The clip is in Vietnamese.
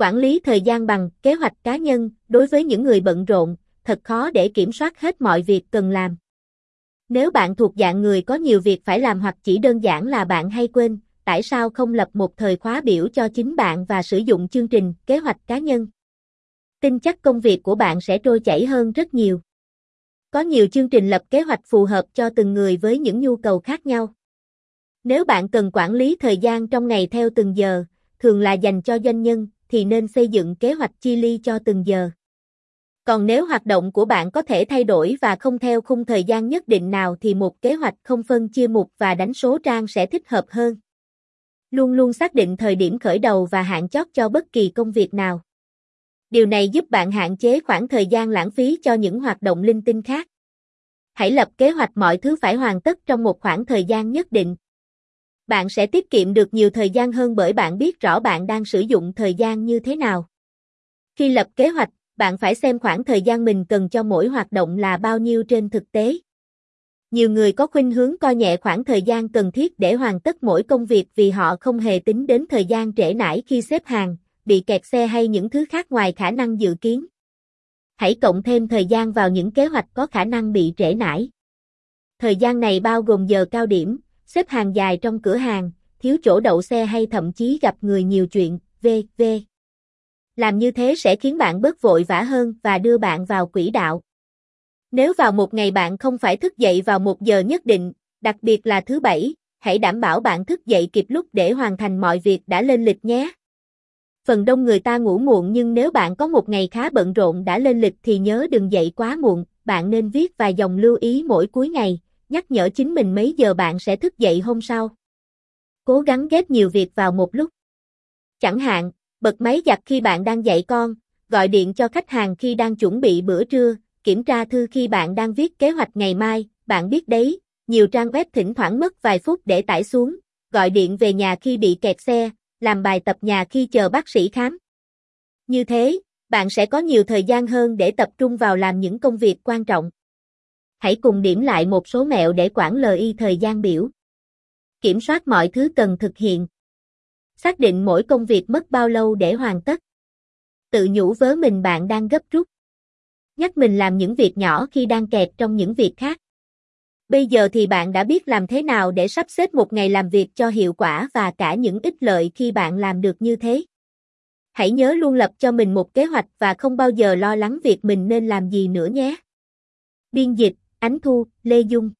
Quản lý thời gian bằng kế hoạch cá nhân, đối với những người bận rộn, thật khó để kiểm soát hết mọi việc cần làm. Nếu bạn thuộc dạng người có nhiều việc phải làm hoặc chỉ đơn giản là bạn hay quên, tại sao không lập một thời khóa biểu cho chính bạn và sử dụng chương trình, kế hoạch cá nhân? Tin chắc công việc của bạn sẽ trôi chảy hơn rất nhiều. Có nhiều chương trình lập kế hoạch phù hợp cho từng người với những nhu cầu khác nhau. Nếu bạn cần quản lý thời gian trong ngày theo từng giờ, thường là dành cho doanh nhân, thì nên xây dựng kế hoạch chi ly cho từng giờ. Còn nếu hoạt động của bạn có thể thay đổi và không theo khung thời gian nhất định nào thì một kế hoạch không phân chia mục và đánh số trang sẽ thích hợp hơn. Luôn luôn xác định thời điểm khởi đầu và hạn chót cho bất kỳ công việc nào. Điều này giúp bạn hạn chế khoảng thời gian lãng phí cho những hoạt động linh tinh khác. Hãy lập kế hoạch mọi thứ phải hoàn tất trong một khoảng thời gian nhất định. Bạn sẽ tiết kiệm được nhiều thời gian hơn bởi bạn biết rõ bạn đang sử dụng thời gian như thế nào. Khi lập kế hoạch, bạn phải xem khoảng thời gian mình cần cho mỗi hoạt động là bao nhiêu trên thực tế. Nhiều người có khuynh hướng coi nhẹ khoảng thời gian cần thiết để hoàn tất mỗi công việc vì họ không hề tính đến thời gian trễ nải khi xếp hàng, bị kẹt xe hay những thứ khác ngoài khả năng dự kiến. Hãy cộng thêm thời gian vào những kế hoạch có khả năng bị trễ nải. Thời gian này bao gồm giờ cao điểm, xếp hàng dài trong cửa hàng, thiếu chỗ đậu xe hay thậm chí gặp người nhiều chuyện, v.v. Làm như thế sẽ khiến bạn bớt vội vã hơn và đưa bạn vào quỹ đạo. Nếu vào một ngày bạn không phải thức dậy vào một giờ nhất định, đặc biệt là thứ bảy, hãy đảm bảo bạn thức dậy kịp lúc để hoàn thành mọi việc đã lên lịch nhé. Phần đông người ta ngủ muộn nhưng nếu bạn có một ngày khá bận rộn đã lên lịch thì nhớ đừng dậy quá muộn, bạn nên viết vài dòng lưu ý mỗi cuối ngày, nhắc nhở chính mình mấy giờ bạn sẽ thức dậy hôm sau. Cố gắng ghép nhiều việc vào một lúc. Chẳng hạn, bật máy giặt khi bạn đang dạy con, gọi điện cho khách hàng khi đang chuẩn bị bữa trưa, kiểm tra thư khi bạn đang viết kế hoạch ngày mai, bạn biết đấy, nhiều trang web thỉnh thoảng mất vài phút để tải xuống, gọi điện về nhà khi bị kẹt xe, làm bài tập nhà khi chờ bác sĩ khám. Như thế, bạn sẽ có nhiều thời gian hơn để tập trung vào làm những công việc quan trọng. Hãy cùng điểm lại một số mẹo để quản lời thời gian biểu. Kiểm soát mọi thứ cần thực hiện. Xác định mỗi công việc mất bao lâu để hoàn tất. Tự nhủ với mình bạn đang gấp rút. Nhắc mình làm những việc nhỏ khi đang kẹt trong những việc khác. Bây giờ thì bạn đã biết làm thế nào để sắp xếp một ngày làm việc cho hiệu quả và cả những ích lợi khi bạn làm được như thế. Hãy nhớ luôn lập cho mình một kế hoạch và không bao giờ lo lắng việc mình nên làm gì nữa nhé. Biên dịch, Ánh Thu, Lê Dung.